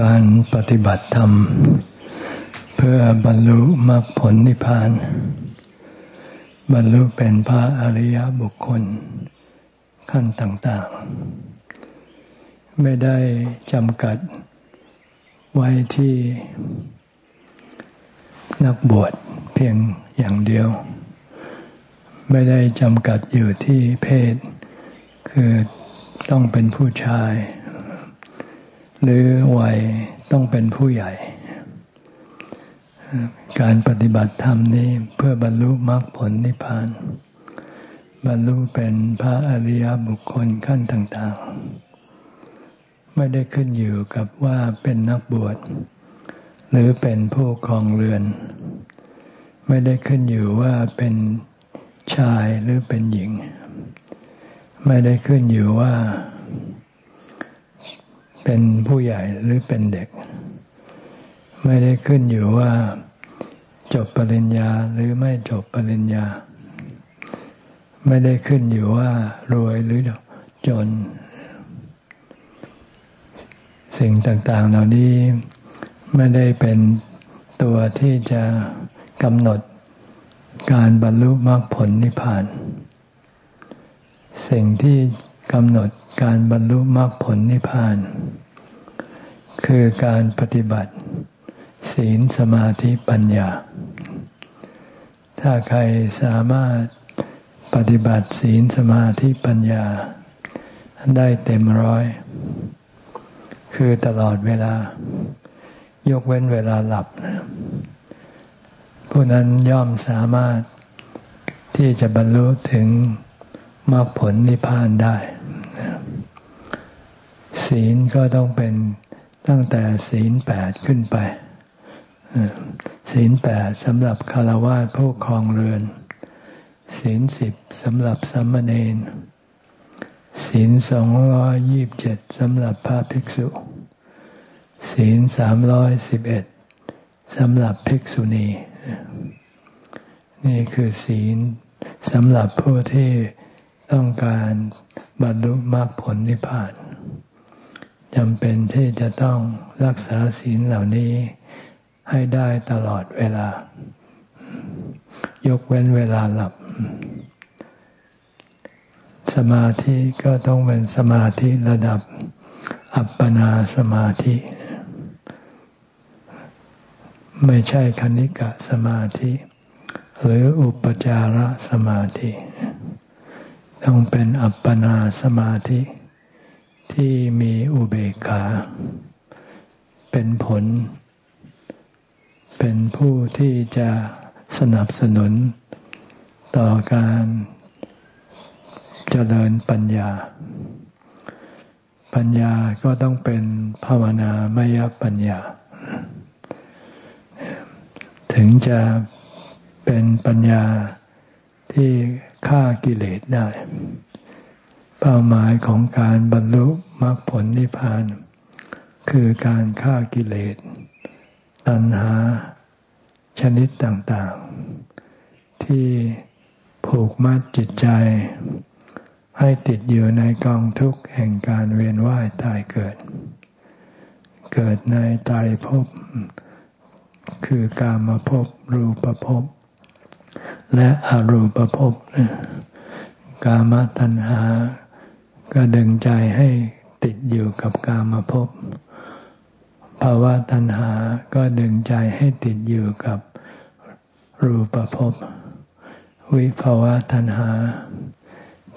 การปฏิบัติธรรม เพื่อบรรลุมรรคผลนิพพาน บรรลุเป็นพระอริยบุคคลขั้นต่างๆ ไม่ได้จำกัดไว้ที่นักบวชเพียงอย่างเดียว ไม่ได้จำกัดอยู่ที่เพศ คือต้องเป็นผู้ชาย หรือวัยต้องเป็นผู้ใหญ่ การปฏิบัติธรรมนี้เพื่อบรรลุมรรคผลนิพพาน บรรลุเป็นพระอริยบุคคลขั้นต่าง ๆ ไม่ได้ขึ้นอยู่กับว่าเป็นนักบวช หรือเป็นผู้ครองเรือน ไม่ได้ขึ้นอยู่ว่าเป็นชายหรือเป็นหญิง ไม่ได้ขึ้นอยู่ว่า เป็นผู้ใหญ่หรือเป็นเด็ก ไม่ได้ขึ้นอยู่ว่า จบปริญญาหรือไม่จบปริญญา ไม่ได้ขึ้นอยู่ว่ารวยหรือจน สิ่งต่าง ๆ เหล่านี้ไม่ได้เป็นตัวที่จะกำหนดการบรรลุมรรคผลนิพพาน สิ่งที่ กำหนดการบรรลุมรรคผลนิพพาน คือการปฏิบัติ ศีลสมาธิปัญญา ถ้าใครสามารถปฏิบัติศีลสมาธิปัญญา ได้เต็มร้อย คือตลอดเวลา ยกเว้นเวลาหลับ ผู้นั้นย่อมสามารถที่จะบรรลุถึง มรรคผลนิพพานได้ ศีลก็ต้องเป็นตั้งแต่ศีลแปดขึ้นไป ศีลแปดสำหรับคารวะผู้ครองเรือน ศีลสิบสำหรับสัมมเนนศีลสองร้อยยี่บเจ็ดสำหรับพระภิกษุ ศีลสามร้อยสิบเอ็ดสำหรับภิกษุณี นี่คือศีลสำหรับผู้ที่ ต้องการบรรลุมรรคผลนิพพานจำเป็นที่จะต้องรักษาศีลเหล่านี้ให้ได้ตลอดเวลา ยกเว้นเวลาหลับ สมาธิก็ต้องเป็นสมาธิระดับ อัปปนาสมาธิ ไม่ใช่คณิกะสมาธิ หรืออุปจารสมาธิ ต้องเป็นอัปปนาสมาธิที่มีอุเบกขา เป็นผล เป็นผู้ที่จะสนับสนุน ต่อการเจริญปัญญา ปัญญาก็ต้องเป็นภาวนามยปัญญา ถึงจะเป็นปัญญาที่ ฆ่ากิเลสได้ เป้าหมายของการบรรลุมรรคผลนิพพาน คือการฆ่ากิเลส ตัณหา ชนิดต่างๆ ที่ผูกมัดจิตใจ ให้ติดอยู่ในกองทุกข์แห่งการเวียนว่ายตายเกิด เกิดในตายภพคือกามภพรูปภพ และอรูปภพกามตัณหา ก็ดึงใจให้ติดอยู่กับกามภพภาวะตัณหา ก็ดึงใจให้ติดอยู่กับรูปภพวิภาวะตัณหา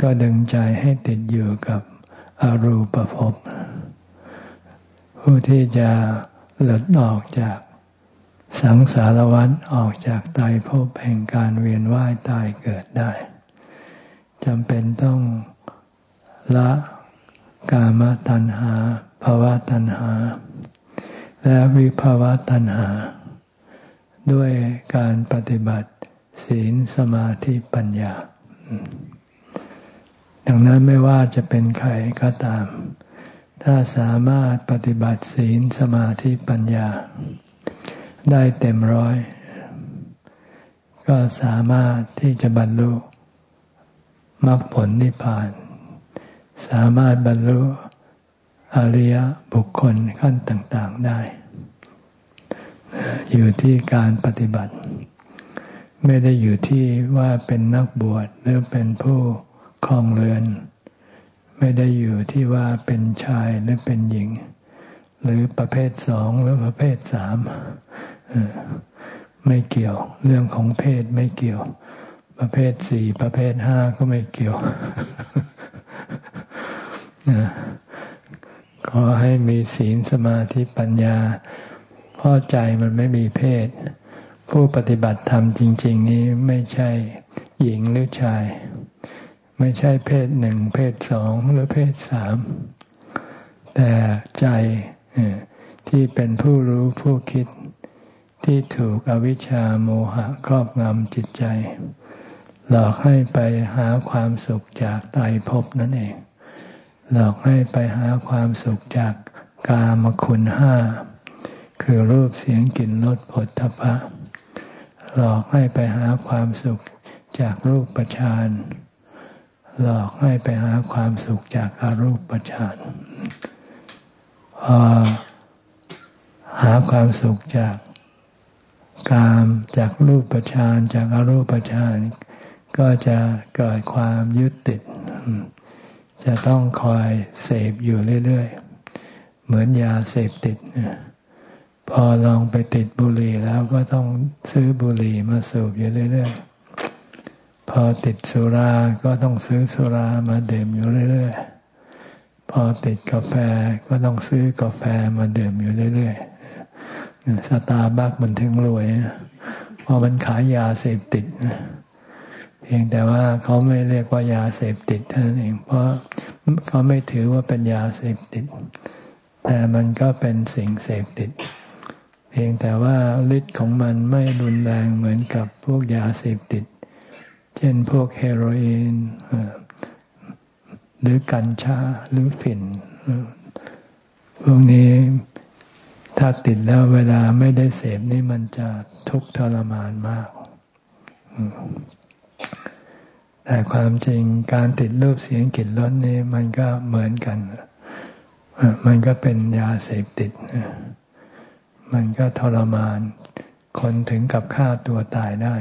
ก็ดึงใจให้ติดอยู่กับอรูปภพผู้ที่จะหลุดออกจาก สังสารวัฏออกจากตายภพแห่งการเวียนว่ายตายเกิดได้จำเป็นต้องละกามตัณหาภาวะตัณหา และวิภาวะตัณหา ด้วยการปฏิบัติศีลสมาธิปัญญา ดังนั้นไม่ว่าจะเป็นใครก็ตาม ถ้าสามารถปฏิบัติศีลสมาธิปัญญา ได้เต็มร้อย ก็สามารถที่จะบรรลุมรรคผลนิพพาน สามารถบรรลุอริยบุคคลขั้นต่าง ๆได้ อยู่ที่การปฏิบัติ ไม่ได้อยู่ที่ว่าเป็นนักบวชหรือเป็นผู้ครองเรือน ไม่ได้อยู่ที่ว่าเป็นชายหรือเป็นหญิง หรือประเภทสองหรือประเภทสาม ไม่เกี่ยว เรื่องของเพศไม่เกี่ยว ประเภทสี่ประเภทห้าก็ไม่เกี่ยวขอให้มีศีลสมาธิปัญญาพ่อใจมันไม่มีเพศ ผู้ปฏิบัติธรรมจริง ๆ นี้ไม่ใช่หญิงหรือชาย ไม่ใช่เพศหนึ่งเพศสองหรือเพศสามแต่ใจที่เป็นผู้รู้ผู้คิด ที่ถูกอวิชชาโมหะครอบงำจิตใจ หลอกให้ไปหาความสุขจากไตรภพนั่นเอง หลอกให้ไปหาความสุขจากกามคุณห้า คือรูปเสียงกลิ่นรสผลทพะ หลอกให้ไปหาความสุขจากรูปประชานหลอกให้ไปหาความสุขจากอารูปประชานพอหาความสุขจาก กามจากรูปประชานจากอรูปฌานก็จะเกิดความยึดติด จะต้องคอยเสพอยู่เรื่อยๆ เหมือนยาเสพติด พอลองไปติดบุหรี่แล้วก็ต้องซื้อบุหรี่มาสูบอยู่เรื่อยๆ พอติดสุราก็ต้องซื้อสุรามาดื่มอยู่เรื่อยๆ พอติดกาแฟก็ต้องซื้อกาแฟมาดื่มอยู่เรื่อยๆ สตาร์บัคมันถึงรวยเพราะมันขายยาเสพติดเพียงแต่ว่าเขาไม่เรียกว่ายาเสพติดเท่านั้นเอง เพราะเขาไม่ถือว่าเป็นยาเสพติด แต่มันก็เป็นสิ่งเสพติด เพียงแต่ว่าฤทธิ์ของมันไม่รุนแรงเหมือนกับพวกยาเสพติด เช่นพวกเฮโรอีนหรือกัญชาหรือฝิ่นพวกนี้ ถ้าติดแล้วเวลาไม่ได้เสพนี่มันจะทุกข์ทรมานมาก แต่ความจริงการติดรูปเสียงกลิ่นรสนี่มันก็เหมือนกัน มันก็เป็นยาเสพติด มันก็ทรมาน คนถึงกับฆ่าตัวตายได้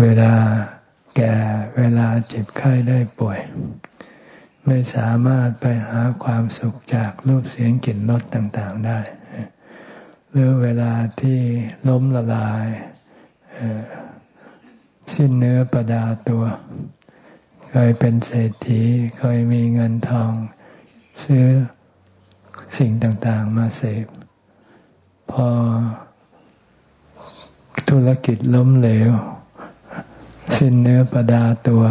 เวลาแก่เวลาเจ็บไข้ได้ป่วย ไม่สามารถไปหาความสุขจากรูปเสียงกลิ่นรสต่างๆได้ หรือเวลาที่ล้มละลาย สิ้นเนื้อประดาตัว เคยเป็นเศรษฐีเคยมีเงินทอง ซื้อสิ่งต่างๆมาเสพ พอธุรกิจล้มเหลว สิ้นเนื้อประดาตัว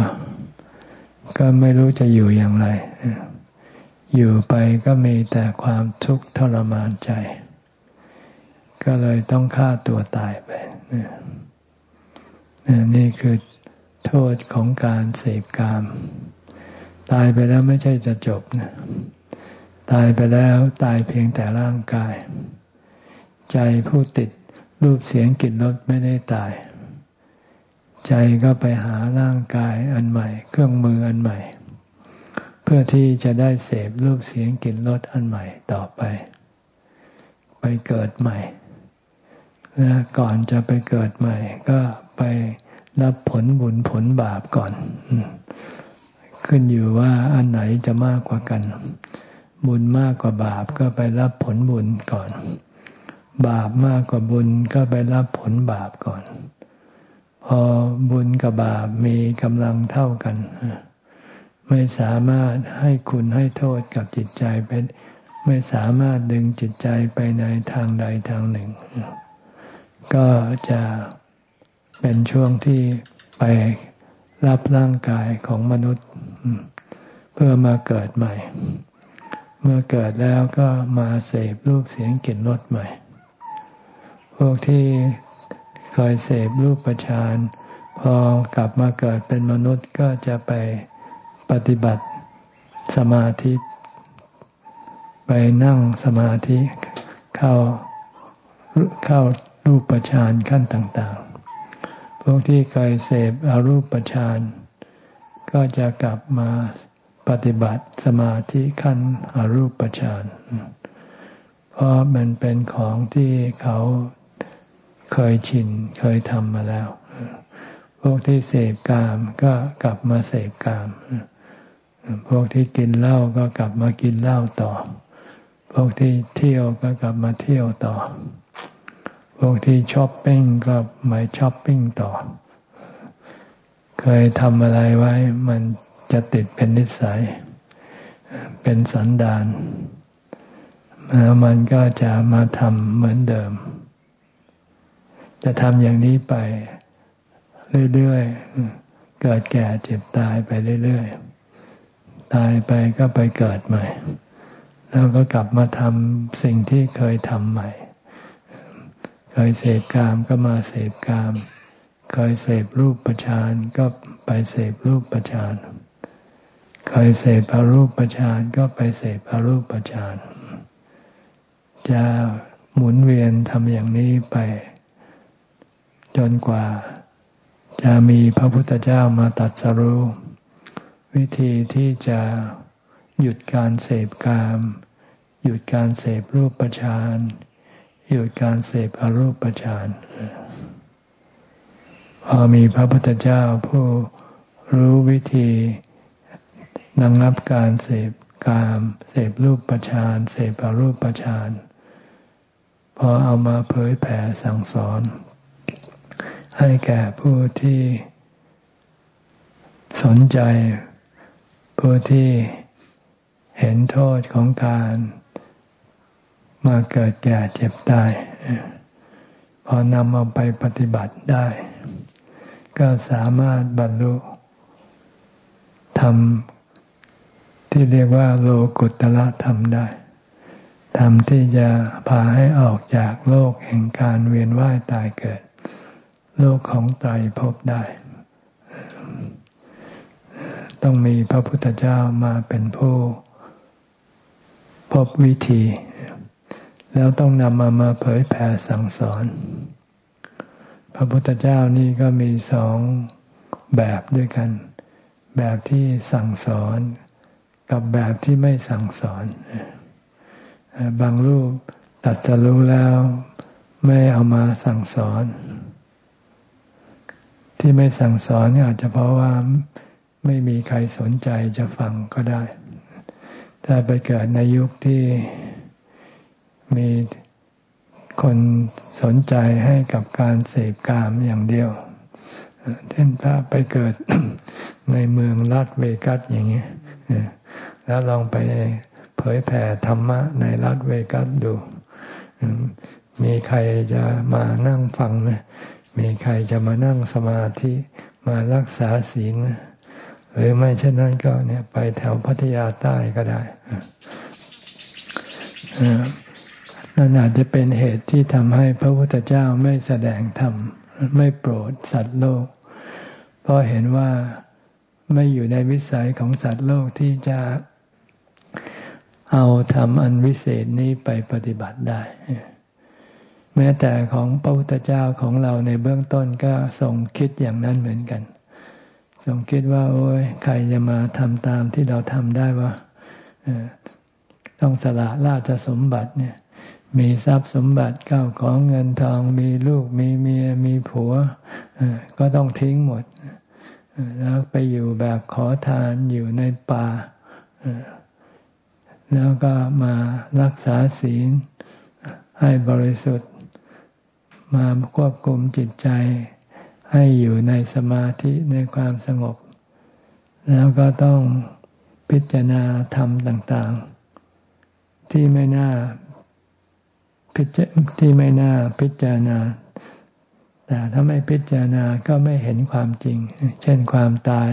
ก็ไม่รู้จะอยู่อย่างไร อยู่ไปก็มีแต่ความทุกข์ทรมานใจ ก็เลยต้องฆ่าตัวตายไป นี่คือโทษของการเสพกาม ตายไปแล้วไม่ใช่จะจบนะ ตายไปแล้วตายเพียงแต่ร่างกาย ใจผู้ติดรูปเสียงกลิ่นรสไม่ได้ตาย ใจก็ไปหาร่างกายอันใหม่ เครื่องมืออันใหม่ เพื่อที่จะได้เสพรูปเสียงกลิ่นรสอันใหม่ต่อไป ไปเกิดใหม่และก่อนจะไปเกิดใหม่ ก็ไปรับผลบุญผลบาปก่อน ขึ้นอยู่ว่าอันไหนจะมากกว่ากัน บุญมากกว่าบาปก็ไปรับผลบุญก่อน บาปมากกว่าบุญก็ไปรับผลบาปก่อน พอบุญกับบาปมีกำลังเท่ากัน ไม่สามารถให้คุณให้โทษกับจิตใจไปไม่สามารถดึงจิตใจไปในทางใดทางหนึ่ง ก็จะเป็นช่วงที่ไปรับร่างกายของมนุษย์ เพื่อมาเกิดใหม่ เมื่อเกิดแล้วก็มาเสพรูปเสียงกลิ่นรสใหม่ พวกที่ คยเสพรูปประชานพอกลับมาเกิดเป็นมนุษย์ก็จะไปปฏิบัติสมาธิ ไปนั่งสมาธิเข้าเข้ารูปประชานขั้นต่าง ๆ พวกที่เคยเสพอารูปประชานก็จะกลับมาปฏิบัติสมาธิขั้นอรูปฌานเพราะมันเป็นของที่เขา เคยชินเคยทำมาแล้ว พวกที่เสพกามก็กลับมาเสพกาม พวกที่กินเหล้าก็กลับมากินเหล้าต่อ พวกที่เที่ยวก็กลับมาเที่ยวต่อ พวกที่ช้อปปิ้งก็มาช้อปปิ้งต่อ เคยทำอะไรไว้ มันจะติดเป็นนิสัย เป็นสันดานแล้วมันก็จะมาทำเหมือนเดิม จะทำอย่างนี้ไปเรื่อยๆ เกิดแก่เจ็บตายไปเรื่อยๆ ตายไปก็ไปเกิดใหม่ แล้วก็กลับมาทำสิ่งที่เคยทำใหม่ เคยเสพกามก็มาเสพกาม เคยเสพรูปประชานก็ไปเสพรูปประชานเคยเสพอารูปประชานก็ไปเสพอารูปประชานจะหมุนเวียนทำอย่างนี้ไป จนกว่า จะมีพระพุทธเจ้ามาตัดสรู้วิธีที่จะหยุดการเสพกาม หยุดการเสพรูปประชานหยุดการเสพอรูปประชานพอมีพระพุทธเจ้าผู้รู้วิธีนังนับการเสพกาม เสพรูปประชานเสพอรูปประชานพอเอามาเผยแผ่สั่งสอน ให้แก่ผู้ที่สนใจ ผู้ที่เห็นโทษของการมาเกิดแก่เจ็บตาย พอนำเอาไปปฏิบัติได้ ก็สามารถบรรลุทำที่เรียกว่าโลกุตละธรรมได้ทำที่จะพาให้ออกจากโลกแห่งการเวียนว่ายตายเกิด โลกของไตรภพได้ ต้องมีพระพุทธเจ้ามาเป็นผู้พบวิธี แล้วต้องนำมามาเผยแผ่สั่งสอน พระพุทธเจ้านี่ก็มีสองแบบด้วยกัน แบบที่สั่งสอนกับแบบที่ไม่สั่งสอน บางรูปตัดจะรู้แล้วไม่เอามาสั่งสอน ที่ไม่สั่งสอนอาจจะเพราะว่าไม่มีใครสนใจจะฟังก็ได้ ถ้าไปเกิดในยุคที่มีคนสนใจให้กับการเสพกามอย่างเดียว เช่นถ้าไปเกิดในเมืองลาสเวกัสอย่างนี้แล้วลองไปเผยแผ่ธรรมะในลาสเวกัสดู มีใครจะมานั่งฟังไหม มีใครจะมานั่งสมาธิมารักษาศีล หรือไม่เช่นนั้นก็เนี่ยไปแถวพัทยาใต้ก็ได้นั่นอาจจะเป็นเหตุที่ทำให้พระพุทธเจ้าไม่แสดงธรรมไม่โปรดสัตว์โลก เพราะเห็นว่าไม่อยู่ในวิสัยของสัตว์โลกที่จะเอาธรรมอันวิเศษนี้ไปปฏิบัติได้ แม้แต่ของพระพุทธเจ้าของเราในเบื้องต้นก็ทรงคิดอย่างนั้นเหมือนกันทรงคิดว่า โอ้ยใครจะมาทำตามที่เราทำได้วะต้องสละราชสมบัติเนี่ย มีทรัพย์สมบัติเก้าของเงินทอง มีลูกมีเมียมีผัวก็ต้องทิ้งหมดแล้วไปอยู่แบบขอทานอยู่ในป่าแล้วก็มารักษาศีลให้บริสุทธิ์ มาควบคุมจิตใจ ให้อยู่ในสมาธิในความสงบ แล้วก็ต้องพิจารณาธรรมต่าง ๆ ที่ไม่น่าพิจที่ไม่น่าพิจารณา แต่ถ้าไม่พิจารณาก็ไม่เห็นความจริง เช่นความตาย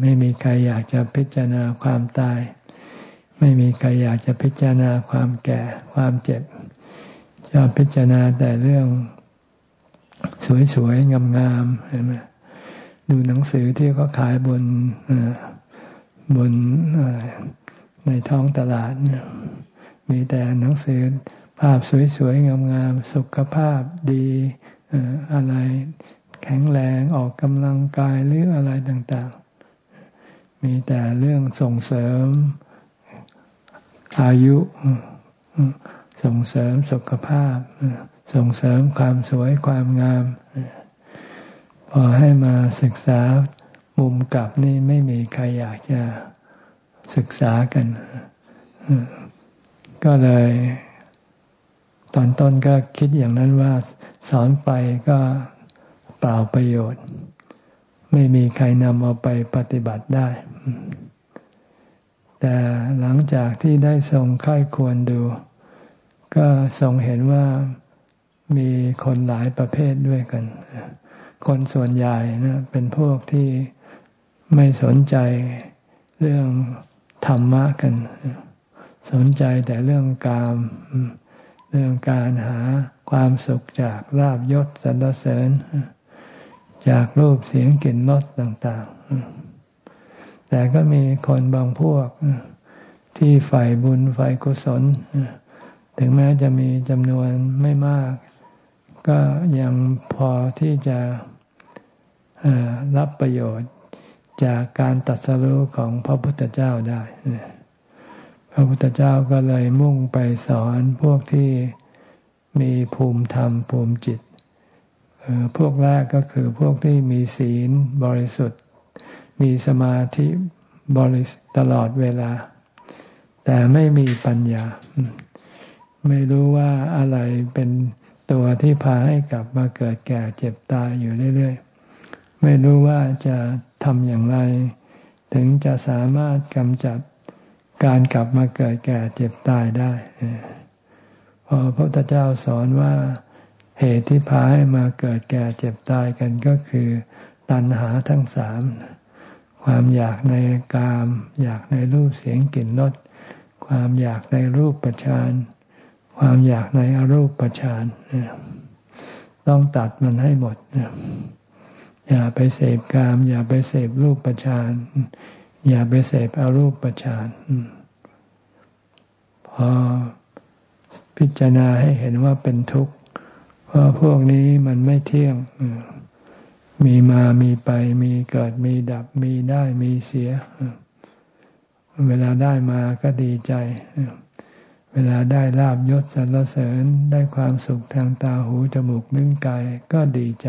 ไม่มีใครอยากจะพิจารณาความตาย ไม่มีใครอยากจะพิจารณาความแก่ความเจ็บ ชอบพิจารณาแต่เรื่องสวยๆ งามๆเห็นไหมดูหนังสือที่เขาขายบนบนในท้องตลาดมีแต่หนังสือภาพสวยๆ งามๆ สุขภาพดีอะไรแข็งแรงออกกำลังกายหรืออะไรต่างๆ มีแต่เรื่องส่งเสริมอายุ ส่งเสริมสุขภาพ ส่งเสริมความสวยความงาม พอให้มาศึกษามุมกลับนี่ไม่มีใครอยากจะศึกษากัน ก็เลย ตอนต้นก็คิดอย่างนั้นว่า สอนไปก็เปล่าประโยชน์ ไม่มีใครนำเอาไปปฏิบัติได้ แต่หลังจากที่ได้ทรงค่ายควรดู ก็ทรงเห็นว่ามีคนหลายประเภทด้วยกัน คนส่วนใหญ่นะเป็นพวกที่ไม่สนใจเรื่องธรรมะกัน สนใจแต่เรื่องกาม เรื่องการหาความสุขจากลาบยศสรรเสริญ จากรูปเสียงกลิ่นรสต่างๆ แต่ก็มีคนบางพวกที่ใฝ่บุญใฝ่กุศล ถึงแม้จะมีจำนวนไม่มาก ก็ยังพอที่จะรับประโยชน์จากการตัดสรู้ของพระพุทธเจ้าได้ พระพุทธเจ้าก็เลยมุ่งไปสอนพวกที่มีภูมิธรรมภูมิจิต พวกแรกก็คือพวกที่มีศีลบริสุทธิ์ มีสมาธิบริสุทธิ์ตลอดเวลา แต่ไม่มีปัญญา ไม่รู้ว่าอะไรเป็นตัวที่พาให้กลับมาเกิดแก่เจ็บตายอยู่เรื่อยๆ ไม่รู้ว่าจะทำอย่างไร ถึงจะสามารถกำจัดการกลับมาเกิดแก่เจ็บตายได้พอพระพุทธเจ้าสอนว่าเหตุที่พาให้มาเกิดแก่เจ็บตายกันก็คือ ตัณหาทั้งสาม ความอยากในกาม อยากในรูปเสียงกลิ่นรสความอยากในรูปประชาน ความอยากในอรูปประชานต้องตัดมันให้หมด อย่าไปเสพกาม อย่าไปเสพรูปประชานอย่าไปเสพอารูปประชานพอพิจารณาให้เห็นว่าเป็นทุกข์ เพราะพวกนี้มันไม่เที่ยง มีมามีไป มีเกิดมีดับ มีได้มีเสีย เวลาได้มาก็ดีใจ เวลาได้ลาบยศสรรเสริญได้ความสุขทางตาหูจมูกนิ้วกายก็ดีใจ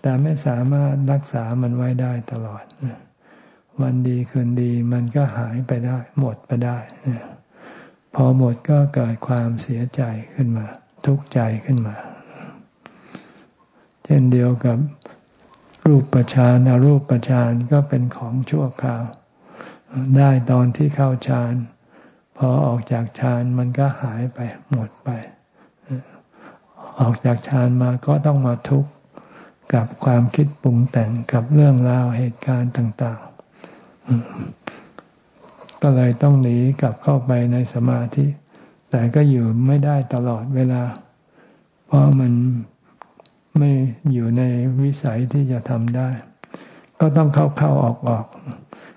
แต่ไม่สามารถรักษามันไว้ได้ตลอด วันดีคืนดีมันก็หายไปได้ หมดไปได้พอหมดก็เกิดความเสียใจขึ้นมา ทุกข์ใจขึ้นมา เช่นเดียวกับรูปประชานอรูปประชานก็เป็นของชั่วคราว ได้ตอนที่เข้าฌาน พอออกจากฌานมันก็หายไปหมดไป ออกจากฌานมาก็ต้องมาทุกข์กับความคิดปรุงแต่งกับเรื่องราวเหตุการณ์ต่าง ๆ ก็เลยต้องหนีกลับเข้าไปในสมาธิ แต่ก็อยู่ไม่ได้ตลอดเวลา เพราะมันไม่อยู่ในวิสัยที่จะทำได้ ก็ต้องเข้าเข้าออกออก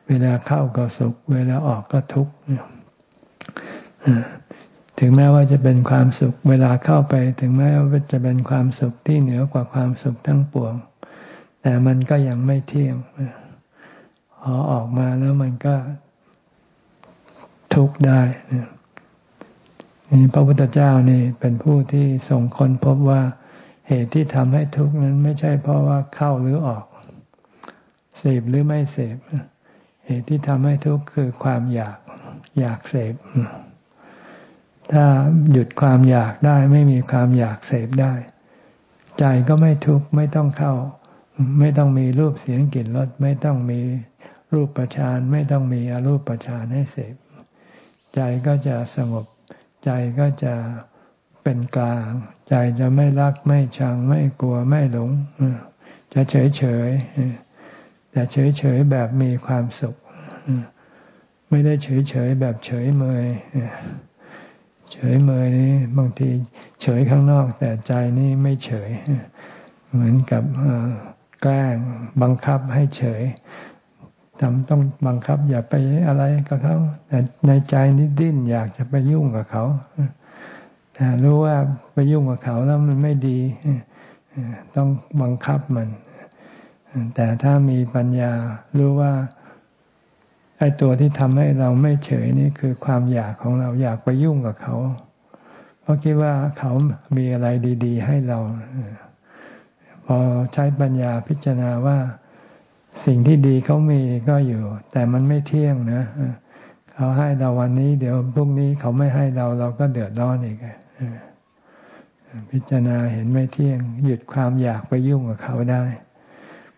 เวลาเข้าก็สุข เวลาออกก็ทุกข์ ถึงแม้ว่าจะเป็นความสุขเวลาเข้าไป ถึงแม้ว่าจะเป็นความสุขที่เหนือกว่าความสุขทั้งปวง แต่มันก็ยังไม่เที่ยงพอออกมาแล้วมันก็ทุกข์ได้นี่พระพุทธเจ้านี่เป็นผู้ที่ส่งคนพบว่าเหตุที่ทำให้ทุกข์นั้นไม่ใช่เพราะว่าเข้าหรือออก เสพหรือไม่เสพเหตุที่ทำให้ทุกข์คือความอยากอยากเสพ ถ้าหยุดความอยากได้ไม่มีความอยากเสพได้ ใจก็ไม่ทุกข์ไม่ต้องเข้า ไม่ต้องมีรูปเสียงกลิ่นรสไม่ต้องมีรูปประชานไม่ต้องมีอรูปประชานให้เสพ ใจก็จะสงบ ใจก็จะเป็นกลาง ใจจะไม่รักไม่ชังไม่กลัวไม่หลง จะเฉยเฉยแต่เฉยเฉยแบบมีความสุข ไม่ได้เฉยเฉยแบบเฉยเมย เฉยเมยนี่บางทีเฉยข้างนอก แต่ใจนี่ไม่เฉย เหมือนกับแกล้งบังคับให้เฉยทำต้องบังคับ อย่าไปอะไรกับเขาแต่ในใจนี่ดิ้นอยากจะไปยุ่งกับเขาแต่รู้ว่าไปยุ่งกับเขาแล้วมันไม่ดี ต้องบังคับมัน แต่ถ้ามีปัญญารู้ว่า ไอ้ตัวที่ทำให้เราไม่เฉยนี่คือความอยากของเราอยากไปยุ่งกับเขา เพราะคิดว่าเขามีอะไรดี ๆ ให้เรา พอใช้ปัญญาพิจารณาว่าสิ่งที่ดีเขามีก็อยู่ แต่มันไม่เที่ยงนะเขาให้เราวันนี้ เดี๋ยวพรุ่งนี้เขาไม่ให้เราเราก็เดือดร้อนอีกพิจารณาเห็นไม่เที่ยง หยุดความอยากไปยุ่งกับเขาได้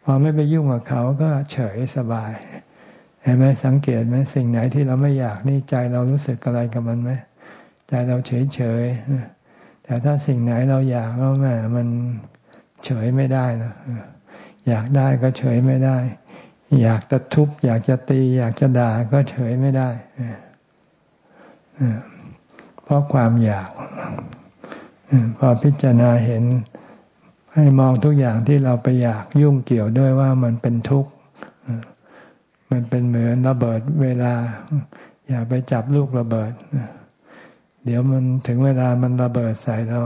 พอไม่ไปยุ่งกับเขาก็เฉยสบายเห็นไหมสังเกตไหมสิ่งไหนที่เราไม่อยากนี่ใจเรารู้สึกอะไรกับมันไหมใจเราเฉยเฉยแต่ถ้าสิ่งไหนเราอยากแล้วแม่มันเฉยไม่ได้นะอยากได้ก็เฉยไม่ได้ อยากจะทุบ อยากจะตี อยากจะด่าก็เฉยไม่ได้เพราะความอยากพอพิจารณาเห็นให้มองทุกอย่างที่เราไปอยากยุ่งเกี่ยวด้วยว่ามันเป็นทุกข์ มันเป็นเหมือนระเบิดเวลา อย่าไปจับลูกระเบิด เดี๋ยวมันถึงเวลามันระเบิดใส่เรา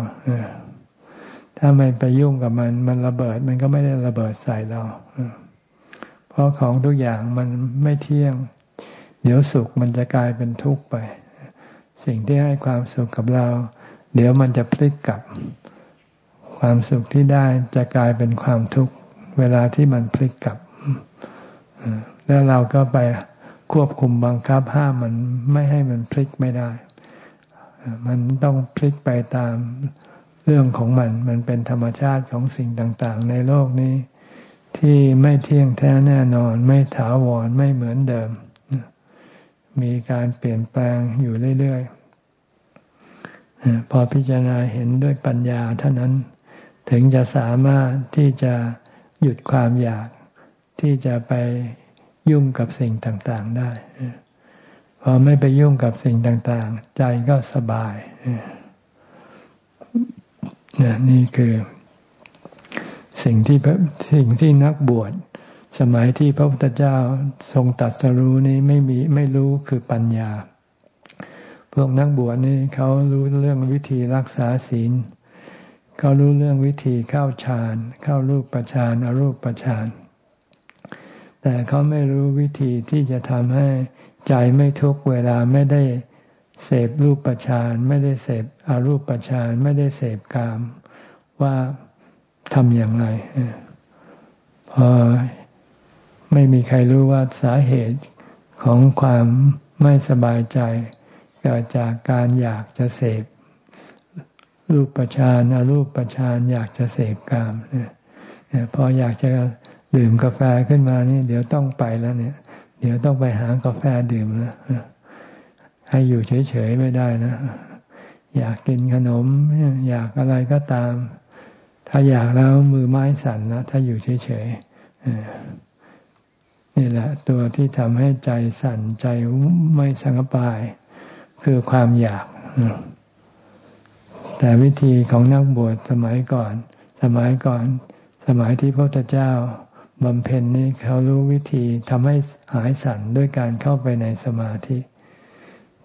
ถ้าไม่ไปยุ่งกับมัน มันระเบิด มันก็ไม่ได้ระเบิดใส่เราเพราะของทุกอย่างมันไม่เที่ยง เดี๋ยวสุขมันจะกลายเป็นทุกข์ไป สิ่งที่ให้ความสุขกับเรา เดี๋ยวมันจะพลิกกลับ ความสุขที่ได้จะกลายเป็นความทุกข์เวลาที่มันพลิกกลับ แล้วเราก็ไปควบคุมบังคับห้ามมันไม่ให้มันพลิกไม่ได้ มันต้องพลิกไปตามเรื่องของมัน มันเป็นธรรมชาติของสิ่งต่าง ๆ ในโลกนี้ ที่ไม่เที่ยงแท้แน่นอน ไม่ถาวรไม่เหมือนเดิม มีการเปลี่ยนแปลงอยู่เรื่อยๆพอพิจารณาเห็นด้วยปัญญาเท่านั้น ถึงจะสามารถที่จะหยุดความอยากที่จะไป ยุ่งกับสิ่งต่างๆได้พอไม่ไปยุ่งกับสิ่งต่างๆ ใจก็สบายนี่คือ สิ่งที่สิ่งที่นักบวชสมัยที่พระพุทธเจ้าทรงตัดสรู้นี้ไม่มีไม่รู้คือปัญญา พวกนักบวชนี่เขารู้เรื่องวิธีรักษาศีลเขารู้เรื่องวิธีเข้าฌาน เข้ารูปปัฌานอรูปปัฌาน แต่เขาไม่รู้วิธีที่จะทำให้ใจไม่ทุกเวลาไม่ได้เสพรูปปัฌานไม่ได้เสพอารูปปัฌานไม่ได้เสพกาม ว่าทำอย่างไรพอไม่มีใครรู้ว่าสาเหตุของความไม่สบายใจเกิดจากการอยากจะเสพรูปปัฌานอารูปปัฌานอยากจะเสพกามเนี่ยพออยากจะ ดื่มกาแฟขึ้นมานี่เดี๋ยวต้องไปแล้วเนี่ย เดี๋ยวต้องไปหากาแฟดื่มแล้วให้อยู่เฉยๆไม่ได้นะ อยากกินขนม อยากอะไรก็ตาม ถ้าอยากแล้วมือไม้สั่นนะถ้าอยู่เฉยๆนี่แหละ ตัวที่ทำให้ใจสั่นใจไม่สงบาย คือความอยาก แต่วิธีของนักบวชสมัยก่อน สมัยก่อน สมัยที่พระพุทธเจ้า บำเพ็ญนี้เขารู้วิธีทำให้หายสั่นด้วยการเข้าไปในสมาธิ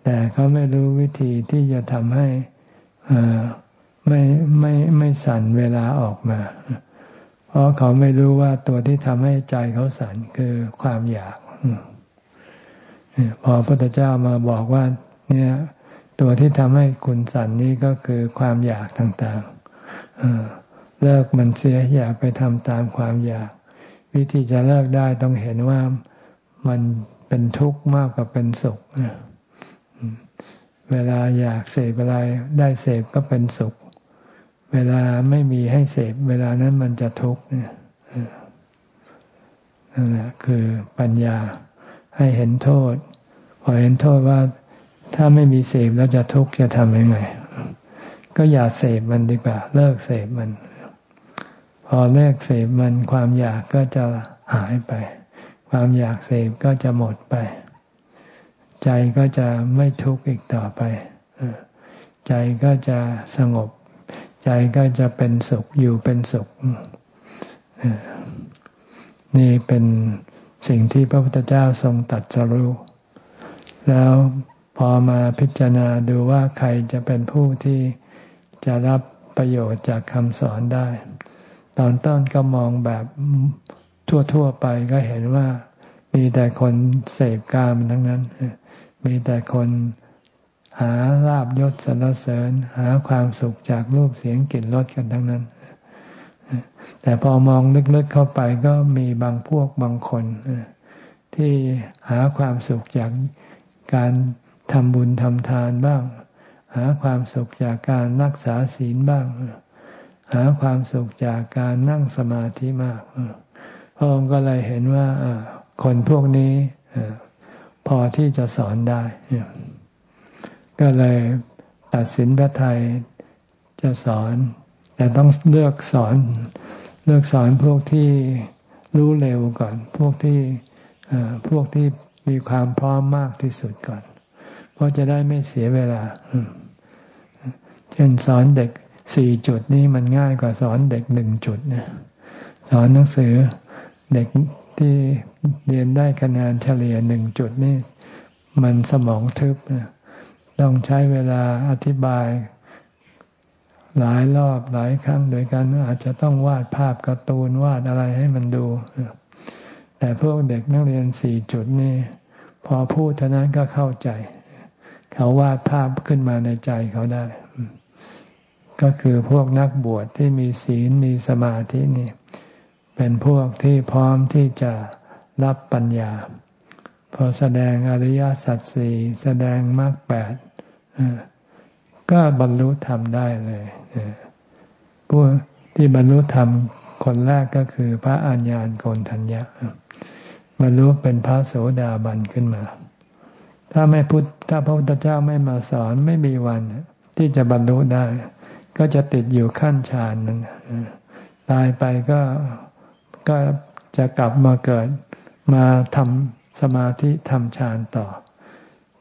แต่เขาไม่รู้วิธีที่จะทำให้ไม่ไม่ไม่สั่นเวลาออกมา เพราะเขาไม่รู้ว่าตัวที่ทำให้ใจเขาสั่นคือความอยาก พอพระพุทธเจ้ามาบอกว่า เนี่ย ตัวที่ทำให้คุณสั่นนี้ก็คือความอยากต่างๆเลิกมันเสียอย่าไปทำตามความอยาก วิธีจะเลิกได้ต้องเห็นว่ามันเป็นทุกข์มากกว่าเป็นสุขเวลาอยากเสพอะไรได้เสพก็เป็นสุข เวลาไม่มีให้เสพเวลานั้นมันจะทุกข์นั่นแหละคือปัญญาให้เห็นโทษ พอเห็นโทษว่าถ้าไม่มีเสพแล้วจะทุกข์จะทำยังไง ก็อย่าเสพมันดีกว่า เลิกเสพมัน พอเลิกเสพมันความอยากก็จะหายไป ความอยากเสพก็จะหมดไป ใจก็จะไม่ทุกข์อีกต่อไป ใจก็จะสงบ ใจก็จะเป็นสุขอยู่เป็นสุข นี่เป็นสิ่งที่พระพุทธเจ้าทรงตัดสรู้แล้วพอมาพิจารณาดูว่าใครจะเป็นผู้ที่จะรับประโยชน์จากคำสอนได้ ตอนต้นก็มองแบบทั่วๆไปก็เห็นว่า มีแต่คนเสพกามทั้งนั้น มีแต่คนหาลาบยศสรรเสริญ หาความสุขจากรูปเสียงกลิ่นรสกันทั้งนั้น แต่พอมองลึกๆเข้าไปก็มีบางพวกบางคนที่หาความสุขจากการทำบุญทำทานบ้าง หาความสุขจากการรักษาศีลบ้าง หาความสุขจากการนั่งสมาธิมากพระองค์ก็เลยเห็นว่าคนพวกนี้พอที่จะสอนได้ ก็เลยตัดสินพระไทยจะสอน แต่ต้องเลือกสอน เลือกสอนพวกที่รู้เร็วก่อน พวกที่พวกที่มีความพร้อมมากที่สุดก่อน เพราะจะได้ไม่เสียเวลา เช่นสอนเด็ก สี่จุดนี่มันง่ายกว่าสอนเด็กหนึ่งจุดนี่ยสอนหนังสือเด็กที่เรียนได้คะแนนเฉลี่ยหนึ่งจุดนี่ มันสมองทึบนะต้องใช้เวลาอธิบาย หลายรอบหลายครั้งโดยกันอาจจะต้องวาดภาพการ์ตูนวาดอะไรให้มันดู แต่พวกเด็กนักเรียนสี่จุดนี่ พอพูดเท่านั้นก็เข้าใจ เขาวาดภาพขึ้นมาในใจเขาได้ ก็คือพวกนักบวชที่มีศีลมีสมาธินี่ เป็นพวกที่พร้อมที่จะรับปัญญา พอแสดงอริยสัจสี่แสดงมรรคแปดก็บรรลุธรรมได้เลยผู้ที่บรรลุธรรมคนแรกก็คือพระอัญญาณโกนทัญญะบรรลุเป็นพระโสดาบันขึ้นมา ถ้าไม่พุทธถ้าพระพุทธเจ้าไม่มาสอนไม่มีวันที่จะบรรลุได้ ก็จะติดอยู่ขั้นฌานนั้นตายไปก็ก็จะกลับมาเกิดมาทำสมาธิทำฌานต่อ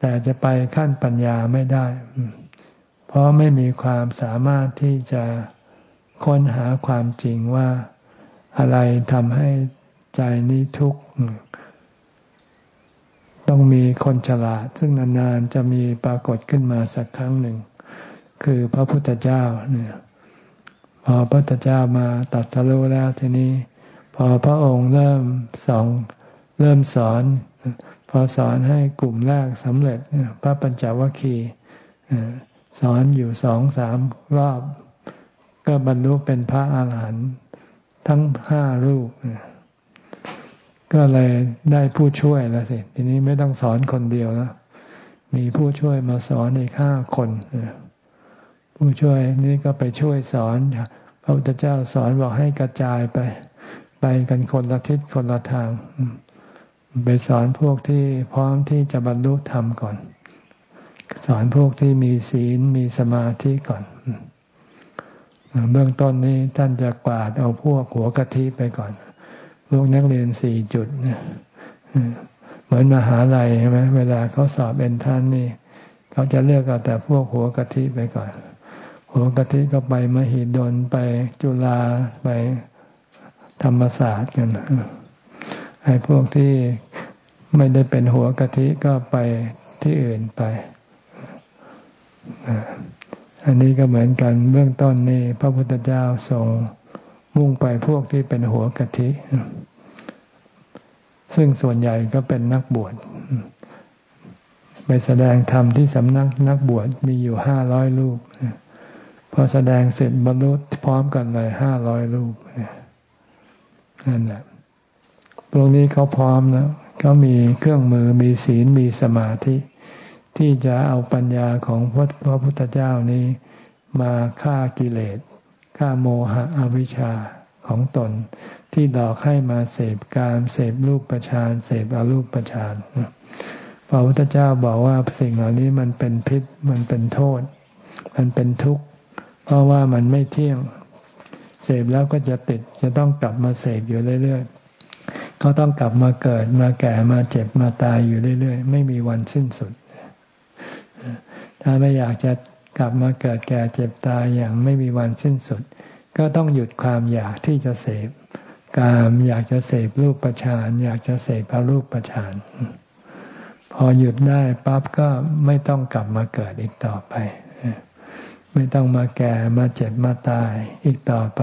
แต่จะไปขั้นปัญญาไม่ได้ เพราะไม่มีความสามารถที่จะค้นหาความจริงว่าอะไรทำให้ใจนี้ทุกข์ต้องมีคนฉลาด ซึ่งนานๆจะมีปรากฏขึ้นมาสักครั้งหนึ่ง คือพระพุทธเจ้าเนี่ยพอพระพุทธเจ้ามาตัดสรู้แล้วทีนี้ พอพระองค์เริ่มสองเริ่มสอน พอสอนให้กลุ่มแรกสำเร็จพระปัญจวัคคีย์สอนอยู่สองสามรอบ ก็บรรลุเป็นพระอาหารหันต์ทั้งห้ารูป ก็เลยได้ผู้ช่วยแล้วสิทีนี้ไม่ต้องสอนคนเดียวแล้วมีผู้ช่วยมาสอนอีกห้าคน ผู้ช่วยนี่ก็ไปช่วยสอนพระพุทธเจ้าสอนบอกให้กระจายไป ไปกันคนละทิศคนละทางไปสอนพวกที่พร้อมที่จะบรรลุธรรมก่อน สอนพวกที่มีศีลมีสมาธิก่อน เบื้องต้นนี้ท่านจะกวาดเอาพวกหัวกะทิไปก่อน พวกนักเรียนสี่จุดเนี่ยเหมือนมหาลัยใช่ไหมเวลาเขาสอบเอ็นทานนี่ เขาจะเลือกเอาแต่พวกหัวกะทิไปก่อน หัวกะทิก็ไปมหิดลไปจุฬาไปธรรมศาสตร์กันไอ้พวกที่ไม่ได้เป็นหัวกะทิก็ไปที่อื่นไป อันนี้ก็เหมือนกันเบื้องต้นนี่พระพุทธเจ้าทรงมุ่งไปพวกที่เป็นหัวกะทิ ซึ่งส่วนใหญ่ก็เป็นนักบวชไปแสดงธรรมที่สำนักนักบวชมีอยู่ห้าร้อยรูป พอแสดงเสร็จบรรลุพร้อมกันเลยห้าร้อยรูปนั่นแหละตรงนี้เขาพร้อมแล้วเขามีเครื่องมือมีศีลมีสมาธิ ที่จะเอาปัญญาของพระพุทธเจ้านี้ มาฆ่ากิเลสฆ่าโมหะอวิชชาของตน ที่ดอกให้มาเสพกามเสพรูปประชานเสพอรูปประชานพระพุทธเจ้าบอกว่าสิ่งเหล่านี้มันเป็นพิษมันเป็นโทษ มันเป็นทุกข์ เพราะว่ามันไม่เที่ยง เสพแล้วก็จะติด จะต้องกลับมาเสพอยู่เรื่อยๆก็ต้องกลับมาเกิดมาแก่มาเจ็บมาตายอยู่เรื่อยๆ ไม่มีวันสิ้นสุด ถ้าไม่อยากจะกลับมาเกิดแก่เจ็บตายอย่างไม่มีวันสิ้นสุด ก็ต้องหยุดความอยากที่จะเสพกามอยากจะเสพรูปประชานอยากจะเสพพระรูปประชานพอหยุดได้ปั๊บก็ไม่ต้องกลับมาเกิดอีกต่อไป ไม่ต้องมาแก่มาเจ็บมาตายอีกต่อไป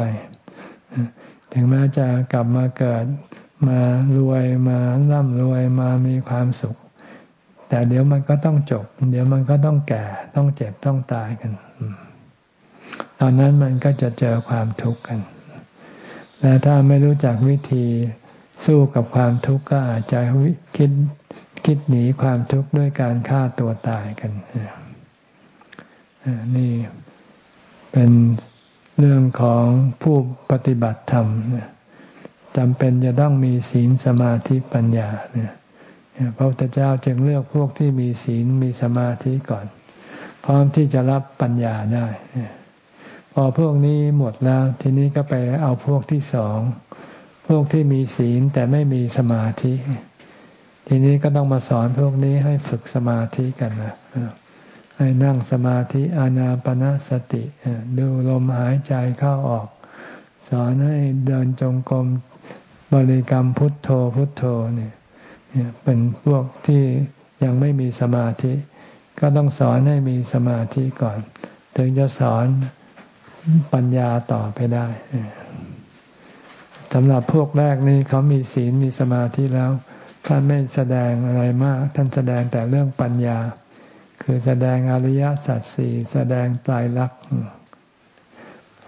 ถึงแม้จะกลับมาเกิดมารวยมาร่ำรวยมามีความสุข แต่เดี๋ยวมันก็ต้องจบ เดี๋ยวมันก็ต้องแก่ต้องเจ็บต้องตายกัน ตอนนั้นมันก็จะเจอความทุกข์กัน และถ้าไม่รู้จักวิธีสู้กับความทุกข์ก็อาจจะคิดคิดหนีความทุกข์ด้วยการฆ่าตัวตายกันนี่ เป็นเรื่องของผู้ปฏิบัติธรรมจำเป็นจะต้องมีศีลสมาธิปัญญาเนี่ยพระพุทธเจ้าจึงเลือกพวกที่มีศีลมีสมาธิก่อน พร้อมที่จะรับปัญญาได้ พอพวกนี้หมดแล้ว ทีนี้ก็ไปเอาพวกที่สอง พวกที่มีศีลแต่ไม่มีสมาธิ ทีนี้ก็ต้องมาสอนพวกนี้ให้ฝึกสมาธิกันนะ ให้นั่งสมาธิอานาปนาสติดูลมหายใจเข้าออก สอนให้เดินจงกรมบริกรรมพุทโธพุทโธเนี่ยเป็นพวกที่ยังไม่มีสมาธิ ก็ต้องสอนให้มีสมาธิก่อน ถึงจะสอนปัญญาต่อไปได้สำหรับพวกแรกนี้เขามีศีลมีสมาธิแล้ว ท่านไม่แสดงอะไรมาก ท่านแสดงแต่เรื่องปัญญา คือแสดงอริยสัจสี่แสดงตายรัก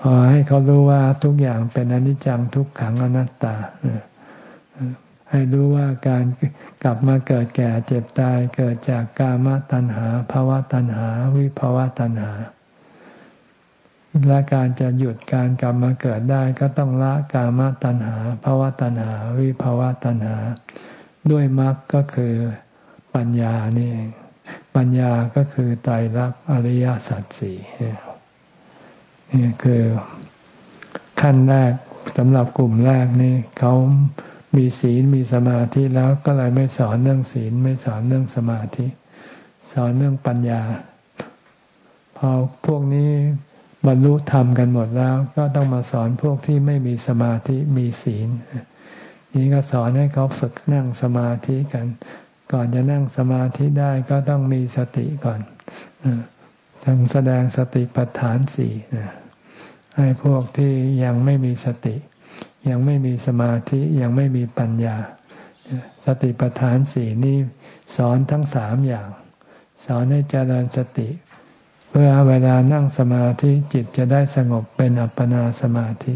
พอให้เขารู้ว่าทุกอย่างเป็นอนิจจังทุกขังอนัตตา ให้รู้ว่าการกลับมาเกิดแก่เจ็บตายเกิดจากกามตัณหาภาวะตัณหา วิภาวะตัณหา และการจะหยุดการกลับมาเกิดได้ก็ต้องละกามตัณหาภาวะตัณหา วิภาวะตัณหา ด้วยมรรคก็คือปัญญานี่เอง ปัญญาก็คือไตรลักษณ์อริยสัจสี่นี่คือขั้นแรกสำหรับกลุ่มแรกนี่เขามีศีลมีสมาธิแล้วก็เลยไม่สอนเรื่องศีลไม่สอนเรื่องสมาธิ สอนเรื่องปัญญา พอพวกนี้บรรลุธรรมกันหมดแล้ว ก็ต้องมาสอนพวกที่ไม่มีสมาธิมีศีลนี่ก็สอนให้เขาฝึกนั่งสมาธิกัน ก่อนจะนั่งสมาธิได้ก็ต้องมีสติก่อนทำแสดงสติปัฏฐานสี่ให้พวกที่ยังไม่มีสติ ยังไม่มีสมาธิยังไม่มีปัญญา สติปัฏฐานสี่นี่สอนทั้งสามอย่าง สอนให้เจริญสติ เพื่อเวลานั่งสมาธิจิตจะได้สงบเป็นอัปปนาสมาธิ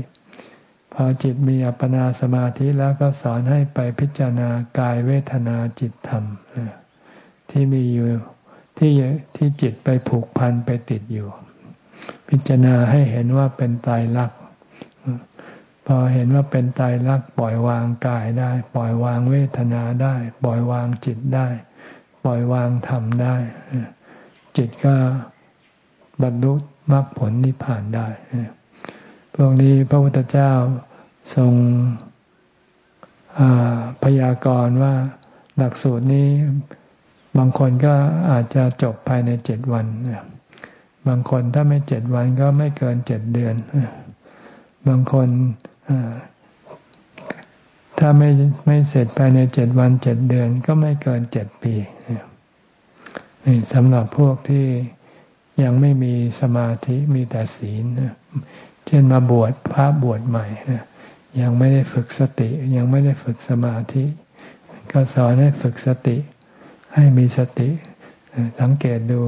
อจิตมีอัปปนาสมาธิแล้วก็สอนให้ไปพิจารณากายเวทนาจิตธรรมที่มีอยู่ที่ที่จิตไปผูกพันไปติดอยู่ พิจารณาให้เห็นว่าเป็นตายรักพอเห็นว่าเป็นตายรักปล่อยวางกายได้ ปล่อยวางเวทนาได้ ปล่อยวางจิตได้ ปล่อยวางธรรมได้ จิตก็บรรลุมรรคผลนิพพานได้พวกนี้พระพุทธเจ้า ทรงพยากรณ์ว่าหลักสูตรนี้บางคนก็อาจจะจบภายในเจ็ดวัน บางคนถ้าไม่เจ็ดวันก็ไม่เกินเจ็ดเดือน บางคนถ้าไม่ไม่เสร็จภายในเจ็ดวันเจ็ดเดือน ก็ไม่เกินเจ็ดปีนี่สำหรับพวกที่ยังไม่มีสมาธิมีแต่ศีลเช่นมาบวชพระบวชใหม่ ยังไม่ได้ฝึกสติ ยังไม่ได้ฝึกสมาธิ ก็สอนให้ฝึกสติ ให้มีสติ สังเกตดู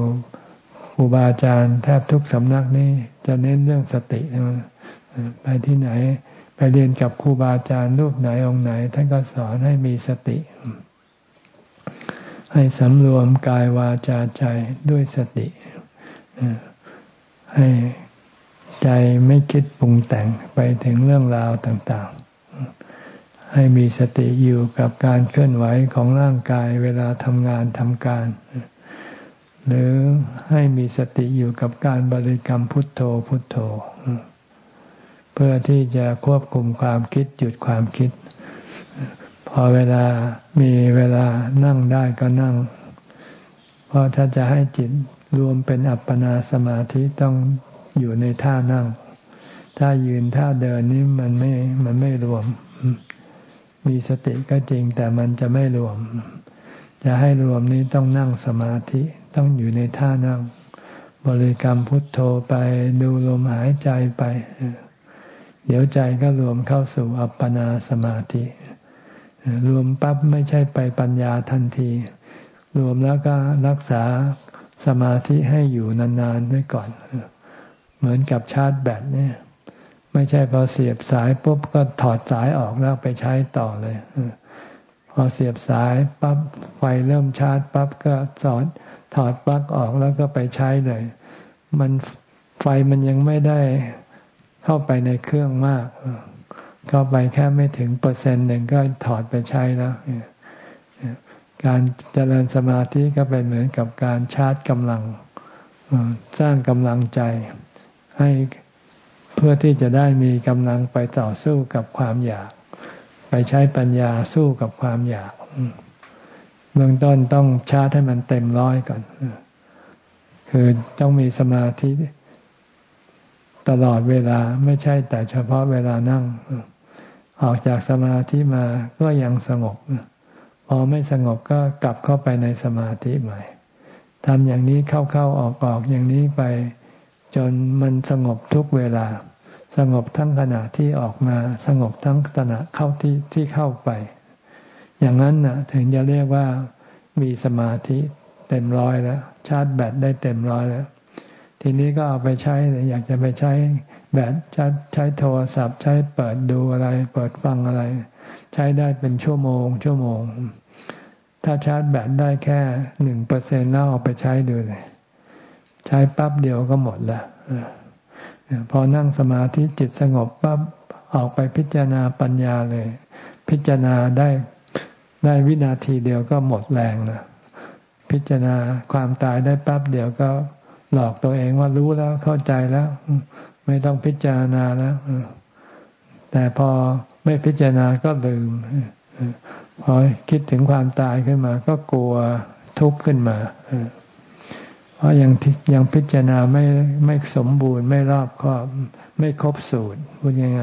ครูบาอาจารย์แทบทุกสำนักนี่จะเน้นเรื่องสติไปที่ไหน ไปเรียนกับครูบาอาจารย์รูปไหนองค์ไหน ท่านก็สอนให้มีสติ ให้สำรวมกายวาจาใจด้วยสติให้ ใจไม่คิดปรุงแต่งไปถึงเรื่องราวต่างๆ ให้มีสติอยู่กับการเคลื่อนไหวของร่างกายเวลาทำงานทำการ หรือให้มีสติอยู่กับการบริกรรมพุทโธพุทโธ เพื่อที่จะควบคุมความคิดหยุดความคิด พอเวลามีเวลานั่งได้ก็นั่ง เพราะถ้าจะให้จิตรวมเป็นอัปปนาสมาธิต้อง อยู่ในท่านั่งถ้ายืนท่าเดินนี่มันไม่มันไม่รวม มีสติก็จริงแต่มันจะไม่รวม จะให้รวมนี้ต้องนั่งสมาธิต้องอยู่ในท่านั่ง บริกรรมพุทโธไปดูลมหายใจไปเดี๋ยวใจก็รวมเข้าสู่อัปปนาสมาธิ รวมปั๊บไม่ใช่ไปปัญญาทันที รวมแล้วก็รักษาสมาธิให้อยู่นานๆไว้ก่อน เหมือนกับชาร์จแบตเนี่ย ไม่ใช่พอเสียบสายปุ๊บก็ถอดสายออกแล้วไปใช้ต่อเลยพอเสียบสายปั๊บไฟเริ่มชาร์จปั๊บก็สอดถอดปลั๊กออกแล้วก็ไปใช้เลย มันไฟมันยังไม่ได้เข้าไปในเครื่องมากเข้าไปแค่ไม่ถึงเปอร์เซ็นต์หนึ่งก็ถอดไปใช้แล้วการเจริญสมาธิก็เป็นเหมือนกับการชาร์จกำลังสร้างกำลังใจ ให้เพื่อที่จะได้มีกำลังไปต่อสู้กับความอยาก ไปใช้ปัญญาสู้กับความอยากเบื้องต้นต้องชาร์จให้มันเต็มร้อยก่อน คือต้องมีสมาธิตลอดเวลาไม่ใช่แต่เฉพาะเวลานั่ง ออกจากสมาธิมาก็ยังสงบ พอไม่สงบก็กลับเข้าไปในสมาธิใหม่ทำอย่างนี้เข้าๆออกๆอย่างนี้ไป จนมันสงบทุกเวลา สงบทั้งขณะที่ออกมา สงบทั้งขณะเข้าที่ที่เข้าไป อย่างนั้นนะถึงจะเรียกว่ามีสมาธิเต็มร้อยแล้ว ชาร์จแบตได้เต็มร้อยแล้ว ทีนี้ก็เอาไปใช้อยากจะไปใช้แบตใช้ใช้โทรศัพท์ ใช้เปิดดูอะไร เปิดฟังอะไร ใช้ได้เป็นชั่วโมง ชั่วโมง ถ้าชาร์จแบตได้แค่หนึ่งเปอร์เซ็นต์แล้วเอาไปใช้ดูเลย ใช้ปั๊บเดียวก็หมดละพอนั่งสมาธิจิตสงบปั๊บออกไปพิจารณาปัญญาเลย พิจารณาได้ได้วินาทีเดียวก็หมดแรงนะพิจารณาความตายได้ปั๊บเดียวก็หลอกตัวเองว่ารู้แล้วเข้าใจแล้ว ไม่ต้องพิจารณาแล้วแต่พอไม่พิจารณาก็ลืมพอคิดถึงความตายขึ้นมา ก็กลัวทุกข์ขึ้นมา ราะยังยังพิจารณาไม่ไม่สมบูรณ์ไม่รอบครอบ ไม่ครบสูตรพูดยังไง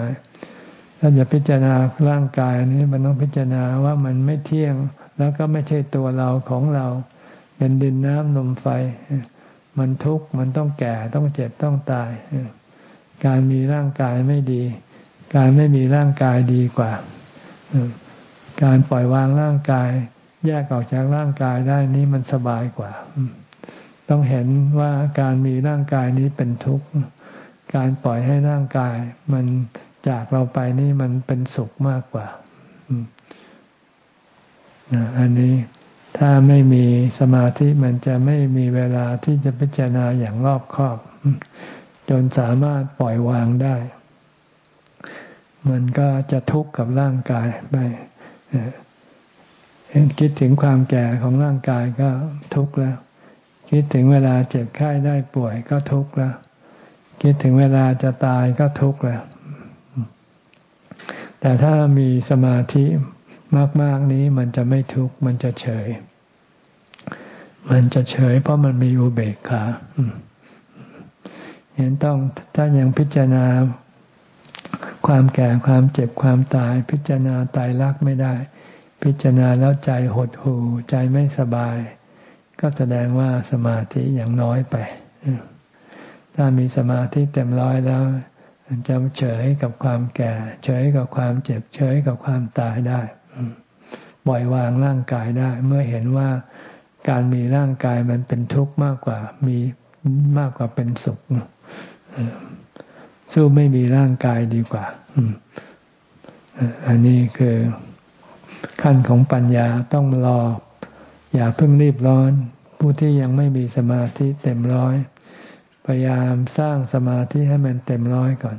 ถ้าจะพิจารณาร่างกายนี้มันต้องพิจารณาว่ามันไม่เที่ยง แล้วก็ไม่ใช่ตัวเราของเรา เป็นดินน้ำลมไฟ มันทุกข์มันต้องแก่ต้องเจ็บต้องตาย การมีร่างกายไม่ดี การไม่มีร่างกายดีกว่า การปล่อยวางร่างกาย แยกออกจากร่างกายได้นี้มันสบายกว่า ต้องเห็นว่าการมีร่างกายนี้เป็นทุกข์ การปล่อยให้ร่างกาย มันจากเราไปนี่มันเป็นสุขมากกว่าอันนี้ถ้าไม่มีสมาธิมันจะไม่มีเวลาที่จะพิจารณาอย่างรอบคอบ จนสามารถปล่อยวางได้ มันก็จะทุกข์กับร่างกายไปเห็นคิดถึงความแก่ของร่างกายก็ทุกข์แล้ว คิดถึงเวลาเจ็บไข้ได้ป่วยก็ทุกข์แล้ว คิดถึงเวลาจะตายก็ทุกข์แล้ว แต่ถ้ามีสมาธิมาก ๆ นี้มันจะไม่ทุกข์ มันจะเฉย มันจะเฉย เพราะมันมีอุเบกขาเห็นต้องถ้ายังพิจารณาความแก่ความเจ็บความตาย พิจารณาตายรักไม่ได้ พิจารณาแล้วใจหดหู่ใจไม่สบาย ก็แสดงว่าสมาธิอย่างน้อยไป ถ้ามีสมาธิเต็มร้อยแล้วจะเฉยกับความแก่ เฉยกับความเจ็บ เฉยกับความตายได้ปล่อยวางร่างกายได้ เมื่อเห็นว่าการมีร่างกายมันเป็นทุกข์มากกว่ามีมากกว่าเป็นสุขสู้ไม่มีร่างกายดีกว่าอันนี้คือขั้นของปัญญาต้องรอ อย่าเพิ่งรีบร้อน ผู้ที่ยังไม่มีสมาธิเต็มร้อย พยายามสร้างสมาธิให้มันเต็มร้อยก่อน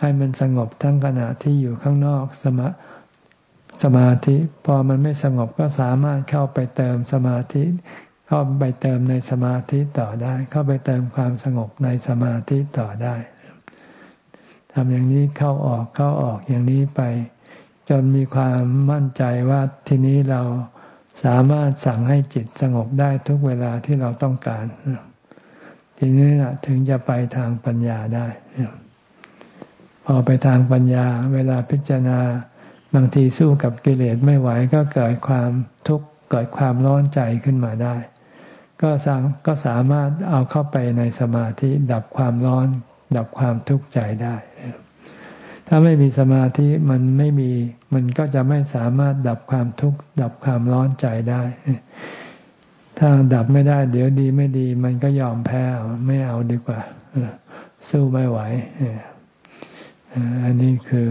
ให้มันสงบทั้งขณะที่อยู่ข้างนอกสมาสมาธิ พอมันไม่สงบก็สามารถเข้าไปเติมสมาธิ เข้าไปเติมในสมาธิต่อได้ เข้าไปเติมความสงบในสมาธิต่อได้ทำอย่างนี้เข้าออกเข้าออกอย่างนี้ไป จนมีความมั่นใจว่าทีนี้เรา สามารถสั่งให้จิตสงบได้ทุกเวลาที่เราต้องการ ทีนี้นะถึงจะไปทางปัญญาได้ พอไปทางปัญญา เวลาพิจารณาบางทีสู้กับกิเลสไม่ไหวก็เกิดความทุกข์เกิดความร้อนใจขึ้นมาได้ ก็สามก็สามารถเอาเข้าไปในสมาธิ ดับความร้อน ดับความทุกข์ใจได้ ถ้าไม่มีสมาธิมันไม่มี มันก็จะไม่สามารถดับความทุกข์ดับความร้อนใจได้ ถ้าดับไม่ได้ เดี๋ยวดีไม่ดี มันก็ยอมแพ้ไม่เอาดีกว่าสู้ไม่ไหวอันนี้คือ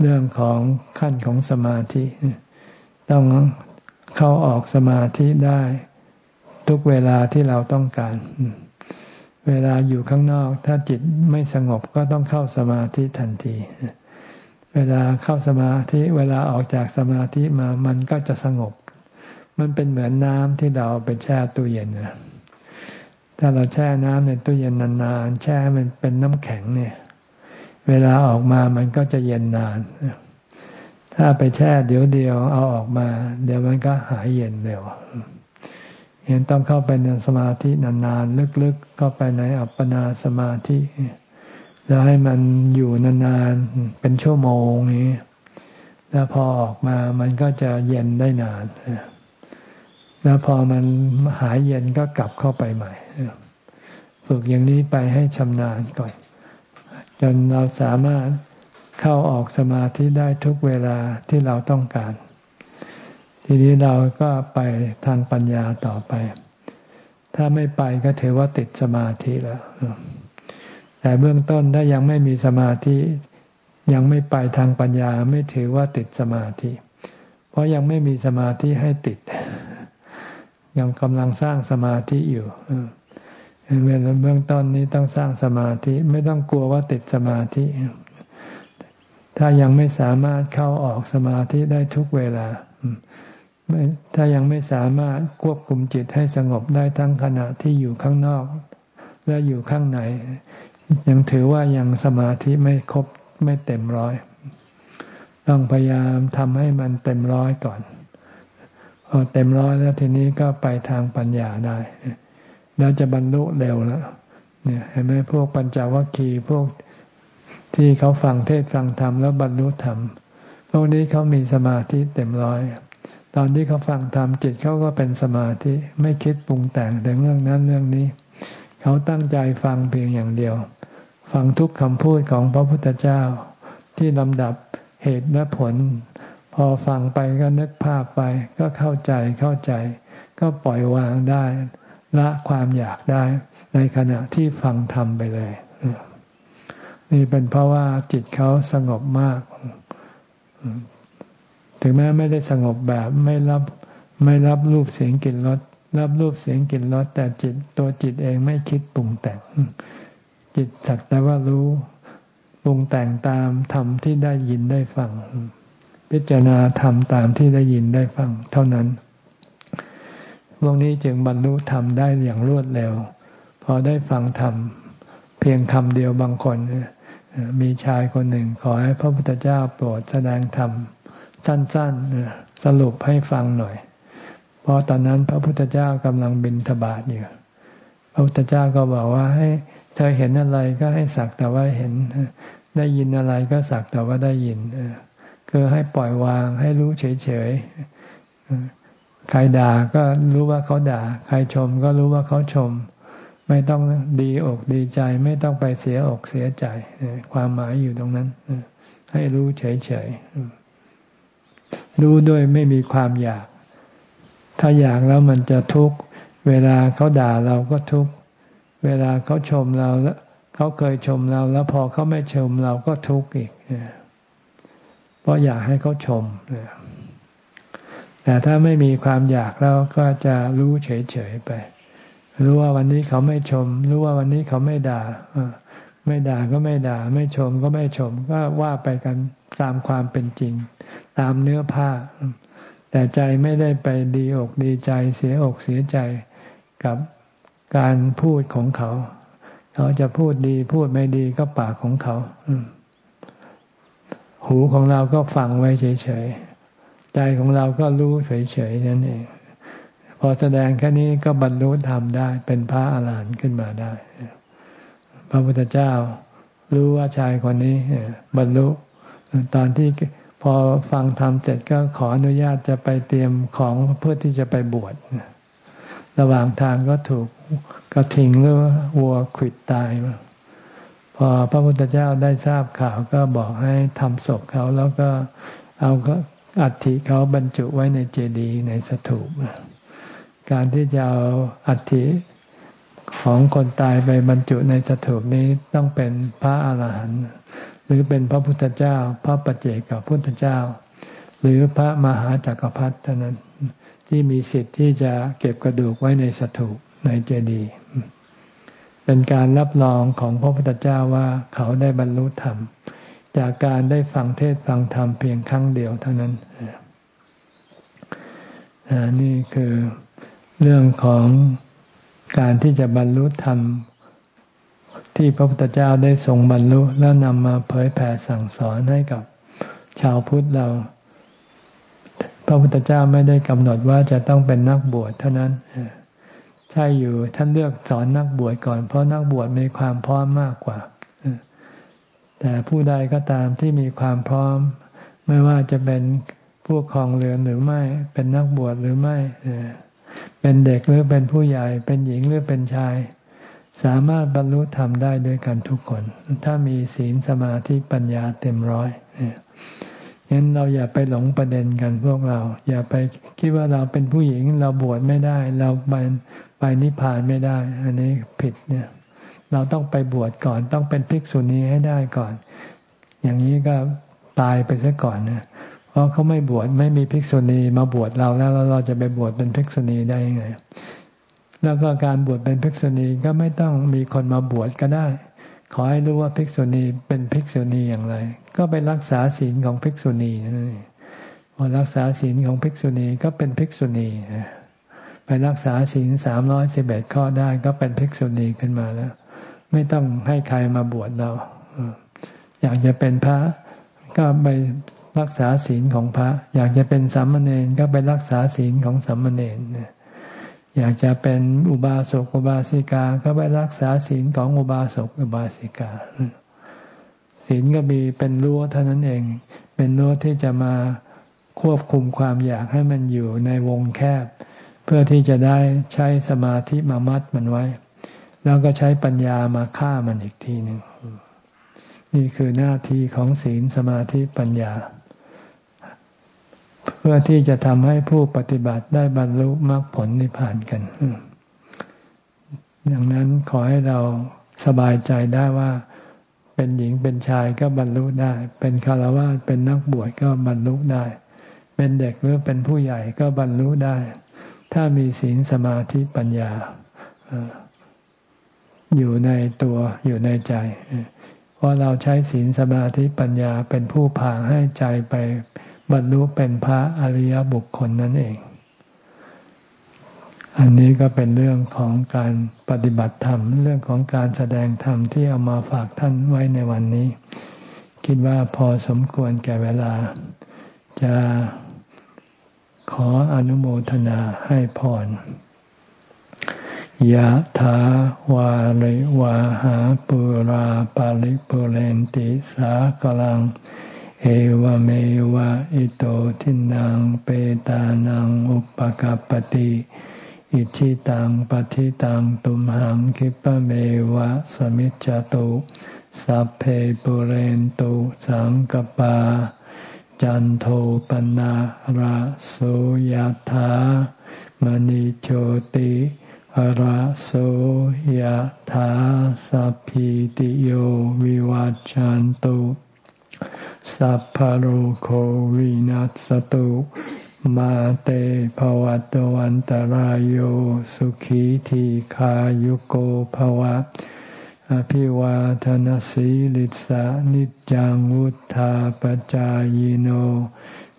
เรื่องของขั้นของสมาธิ ต้องเข้าออกสมาธิได้ ทุกเวลาที่เราต้องการ เวลาอยู่ข้างนอก ถ้าจิตไม่สงบก็ต้องเข้าสมาธิทันที เวลาเข้าสมาธิเวลาออกจากสมาธิมามันก็จะสงบ มันเป็นเหมือนน้ำที่เราไปแช่ตู้เย็นนะถ้าเราแช่น้ำในตู้เย็นนานๆแช่มันเป็นน้ำแข็งเนี่ย เวลาออกมามันก็จะเย็นนาน ถ้าไปแช่เดี๋ยวเดียวเอาออกมา เดี๋ยวมันก็หายเย็นเร็ว เห็นต้องเข้าไปในสมาธินานๆ ลึกๆเข้าไปในอัปปนาสมาธิ แล้วให้มันอยู่นานๆ เป็นชั่วโมงนี้ แล้วพอออกมามันก็จะเย็นได้นาน แล้วพอมันหายเย็นก็กลับเข้าไปใหม่ ฝึกอย่างนี้ไปให้ชำนาญก่อน จนเราสามารถเข้าออกสมาธิได้ทุกเวลาที่เราต้องการ ทีนี้เราก็ไปทางปัญญาต่อไป ถ้าไม่ไปก็ถือว่าติดสมาธิแล้วแต่เบื้องต้นถ้ายังไม่มีสมาธิ ยังไม่ไปทางปัญญาไม่ถือว่าติดสมาธิ เพราะยังไม่มีสมาธิให้ติด ยังกำลังสร้างสมาธิอยู่เวลาเบื้องต้นนี้ต้องสร้างสมาธิไม่ต้องกลัวว่าติดสมาธิ ถ้ายังไม่สามารถเข้าออกสมาธิได้ทุกเวลา ถ้ายังไม่สามารถควบคุมจิตให้สงบได้ทั้งขณะที่อยู่ข้างนอก และอยู่ข้างในยังถือว่ายังสมาธิไม่ครบไม่เต็มร้อย ต้องพยายามทำให้มันเต็มร้อยก่อน พอเต็มร้อยแล้วทีนี้ก็ไปทางปัญญาได้ แล้วจะบรรลุเร็วแล้วเนี่ยเห็นไหมพวกปัญจวัคคีย์พวกที่เขาฟังเทศฟังธรรมแล้วบรรลุธรรมพวกนี้เขามีสมาธิเต็มร้อย ตอนที่เขาฟังธรรมจิตเขาก็เป็นสมาธิไม่คิดปรุงแต่งถึงเรื่องนั้นเรื่องนี้ เขาตั้งใจฟังเพียงอย่างเดียว ฟังทุกคำพูดของพระพุทธเจ้า ที่ลำดับเหตุและผล พอฟังไปก็นึกภาพไป ก็เข้าใจเข้าใจ ก็ปล่อยวางได้ ละความอยากได้ ในขณะที่ฟังทำไปเลย นี่เป็นเพราะว่าจิตเขาสงบมาก ถึงแม้ไม่ได้สงบแบบไม่รับไม่รับรูปเสียงกลิ่นรสรับรูปเสียงกลิ่นรสแต่จิตตัวจิตเองไม่คิดปรุงแต่ง จิตสักแต่ว่ารู้ปรุงแต่งตามธรรมที่ได้ยินได้ฟัง พิจารณาธรรมตามที่ได้ยินได้ฟัง เท่านั้นพวกนี้จึงบรรลุธรรมได้อย่างรวดเร็ว พอได้ฟังธรรม เพียงคำเดียวบางคน มีชายคนหนึ่งขอให้พระพุทธเจ้าโปรดแสดงธรรม สั้นๆสรุปให้ฟังหน่อย เพราะตอนนั้นพระพุทธเจ้ากำลังบินทบาทอยู่ พระพุทธเจ้าก็บอกว่าให้เธอเห็นอะไรก็ให้สักแต่ว่าเห็น ได้ยินอะไรก็สักแต่ว่าได้ยินคือให้ปล่อยวางให้รู้เฉยๆ ใครด่าก็รู้ว่าเขาด่า ใครชมก็รู้ว่าเขาชม ไม่ต้องดีอกดีใจ ไม่ต้องไปเสียอกเสียใจ ความหมายอยู่ตรงนั้น ให้รู้เฉยๆ รู้ด้วยไม่มีความอยาก ถ้าอยากแล้วมันจะทุกข์ เวลาเขาด่าเราก็ทุกข์ เวลาเขาชมเราแล้วเขาเคยชมเรา แล้วพอเขาไม่ชมเราก็ทุกข์อีก เพราะอยากให้เขาชม แต่ถ้าไม่มีความอยากแล้วก็จะรู้เฉยๆไป รู้ว่าวันนี้เขาไม่ชม รู้ว่าวันนี้เขาไม่ด่าไม่ด่าก็ไม่ด่า ไม่ชมก็ไม่ชม ก็ว่าไปกันตามความเป็นจริง ตามเนื้อผ้า แต่ใจไม่ได้ไปดีอกดีใจเสียอกเสียใจกับการพูดของเขา เขาจะพูดดีพูดไม่ดีก็ปากของเขา หูของเราก็ฟังไว้เฉยๆ ใจของเราก็รู้เฉยๆนั่นเอง พอแสดงแค่นี้ก็บรรลุธรรมได้ เป็นพระอาหารหันต์ขึ้นมาได้ พระพุทธเจ้ารู้ว่าชายคนนี้บรรลุตอนที่ พอฟังธรรมเสร็จก็ขออนุญาตจะไปเตรียมของเพื่อที่จะไปบวชระหว่างทางก็ถูกกระทิงหรือวัวขิดตาย พอพระพุทธเจ้าได้ทราบข่าวก็บอกให้ทำศพเขาแล้วก็เอาอัฐิเขาบรรจุไว้ในเจดีย์ในสถูปการที่จะเอาอัฐิของคนตายไปบรรจุในสถูปนี้ต้องเป็นพระอาหารหันต์ หรือเป็นพระพุทธเจ้า พระปัจเจกพุทธเจ้า หรือพระมหาจักรพรรดิเท่านั้นที่มีสิทธิ์ที่จะเก็บกระดูกไว้ในสถูปในเจดีย์เป็นการรับรองของพระพุทธเจ้าว่าเขาได้บรรลุธรรม จากการได้ฟังเทศฟังธรรมเพียงครั้งเดียวเท่านั้นนี่คือเรื่องของการที่จะบรรลุธรรม ที่พระพุทธเจ้าได้ทรงบรรลุแล้วนำมาเผยแผ่สั่งสอนให้กับชาวพุทธเรา พระพุทธเจ้าไม่ได้กำหนดว่าจะต้องเป็นนักบวชเท่านั้นใช่อยู่ท่านเลือกสอนนักบวชก่อน เพราะนักบวชมีความพร้อมมากกว่า แต่ผู้ใดก็ตามที่มีความพร้อม ไม่ว่าจะเป็นผู้ครองเรือนหรือไม่ เป็นนักบวชหรือไม่เป็นเด็กหรือเป็นผู้ใหญ่ เป็นหญิงหรือเป็นชาย สามารถบรรลุธรรมได้ด้วยกันทุกคน ถ้ามีศีลสมาธิปัญญาเต็มร้อยงั้นเราอย่าไปหลงประเด็นกันพวกเรา อย่าไปคิดว่าเราเป็นผู้หญิงเราบวชไม่ได้ เราไปไปนิพพานไม่ได้ อันนี้ผิดเนี่ย เราต้องไปบวชก่อน ต้องเป็นภิกษุณีให้ได้ก่อน อย่างนี้ก็ตายไปซะก่อนนะเพราะเขาไม่บวชไม่มีภิกษุณีมาบวชเราแล้วเราจะไปบวชเป็นภิกษุณีได้ยังไง แล้วก็การบวชเป็นภิกษุณีก็ไม่ต้องมีคนมาบวชก็ได้ ขอให้รู้ว่าภิกษุณีเป็นภิกษุณีอย่างไร ก็ไปรักษาศีลของภิกษุณีนั่นเองพอรักษาศีลของภิกษุณีก็เป็นภิกษุณีไปรักษาศีลสามร้อยสิบเอ็ดข้อได้ก็เป็นภิกษุณีขึ้นมาแล้ว ไม่ต้องให้ใครมาบวชเราอยากจะเป็นพระก็ไปรักษาศีลของพระ อยากจะเป็นสามเณรก็ไปรักษาศีลของสามเณร อยากจะเป็นอุบาสกอุบาสิกาก็ไปรักษาศีลของอุบาสกอุบาสิกา ศีลก็มีเป็นรั้วเท่านั้นเอง เป็นรั้วที่จะมาควบคุมความอยากให้มันอยู่ในวงแคบ เพื่อที่จะได้ใช้สมาธิมามัดมันไว้ แล้วก็ใช้ปัญญามาฆ่ามันอีกทีหนึ่งนี่คือหน้าที่ของศีลสมาธิปัญญา เพื่อที่จะทำให้ผู้ปฏิบัติได้บรรลุมรรคผลนิพพานกัน ดังนั้นขอให้เราสบายใจได้ว่า เป็นหญิงเป็นชายก็บรรลุได้ เป็นคารวะเป็นนักบวชก็บรรลุได้ เป็นเด็กหรือเป็นผู้ใหญ่ก็บรรลุได้ ถ้ามีศีลสมาธิปัญญาอยู่ในตัวอยู่ในใจ เพราะเราใช้ศีลสมาธิปัญญาเป็นผู้พาให้ใจไป บรรลุเป็นพระอริยบุคคลนั่นเอง อันนี้ก็เป็นเรื่องของการปฏิบัติธรรม เรื่องของการแสดงธรรมที่เอามาฝากท่านไว้ในวันนี้ คิดว่าพอสมควรแก่เวลา จะขออนุโมทนาให้พรยะถาวาริวาหาปุราปาริปุเรนติสากลัง เอวเมวะอิโตทินังเปตานังอุปกัปติอิชิตังปฏิตังตุมหังคิปะเมวะสมิจจตุสัพเพปุเรนตุสังกปา จันโทปนะระโสยธามณิโชติระโสยธาสัพพิติโยวิวัจจันตุ สัพพโรโควินัสตุมาเตภวัตวันตารโยสุขีทีขายุโกภวะ อภิวาทนสีลิสานิจังวุธาปจายโน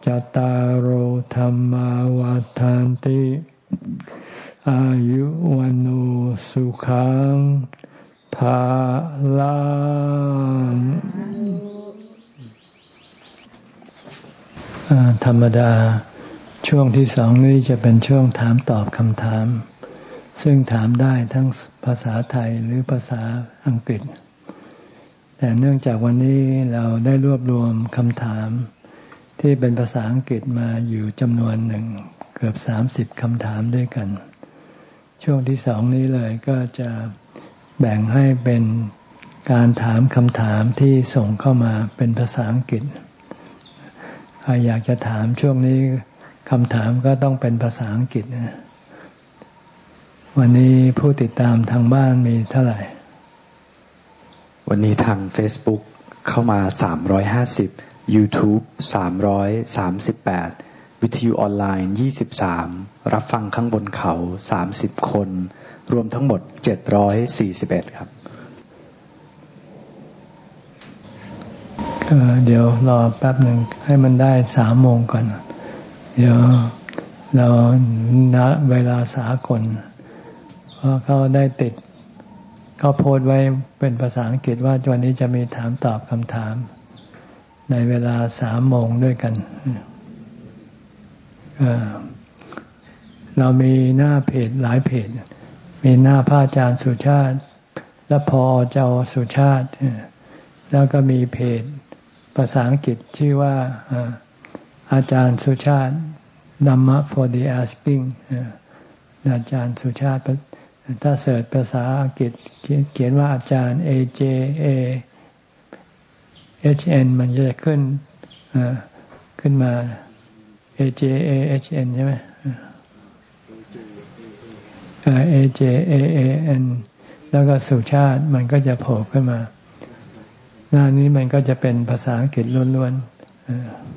จตารโหธรรมวาทานติ อายุวันโอสุขังภาลัง ธรรมดาช่วงที่สองนี้จะเป็นช่วงถามตอบคำถาม ซึ่งถามได้ทั้งภาษาไทยหรือภาษาอังกฤษ แต่เนื่องจากวันนี้เราได้รวบรวมคำถาม ที่เป็นภาษาอังกฤษมาอยู่จำนวนหนึ่งเกือบสามสิบคำถามด้วยกัน ช่วงที่สองนี้เลยก็จะแบ่งให้เป็นการถามคำถามที่ส่งเข้ามาเป็นภาษาอังกฤษ รอยากจะถามช่วงนี้คำถามก็ต้องเป็นภาษาอังกฤษนะวันนี้ผู้ติดตามทางบ้านมีเท่าไหร่ วันนี้ทาง Facebook เข้ามา 350 YouTube 338 วิทยุออนไลน์ 23 รับฟังข้างบนเขา 30 คน รวมทั้งหมด 741 ครับ เดี๋ยวรอแป๊บหนึ่งให้มันได้สามโมงก่อน เดี๋ยวเราณเวลาสากล เพราะเขาได้ติดเขาโพสไว้เป็นภาษาอังกฤษว่าวันนี้จะมีถามตอบคำถาม ในเวลาสามโมงด้วยกันเรามีหน้าเพจหลายเพจ มีหน้าพระอาจารย์สุชาติ และพอเจ้าสุชาติ แล้วก็มีเพจ ภาษาอังกฤษชื่อว่าอาจารย์สุชาติ Dhamma for the asking อาจารย์สุชาติ ถ้าเสิร์ชภาษาอังกฤษเขียนว่าอาจารย์ A J A H N มันจะขึ้นขึ้นมา A J A H N ใช่ไหม A J A A N แล้วก็สุชาติมันก็จะโผล่ขึ้นมา หน้านี้มันก็จะเป็นภาษาอังกฤษล้วนๆ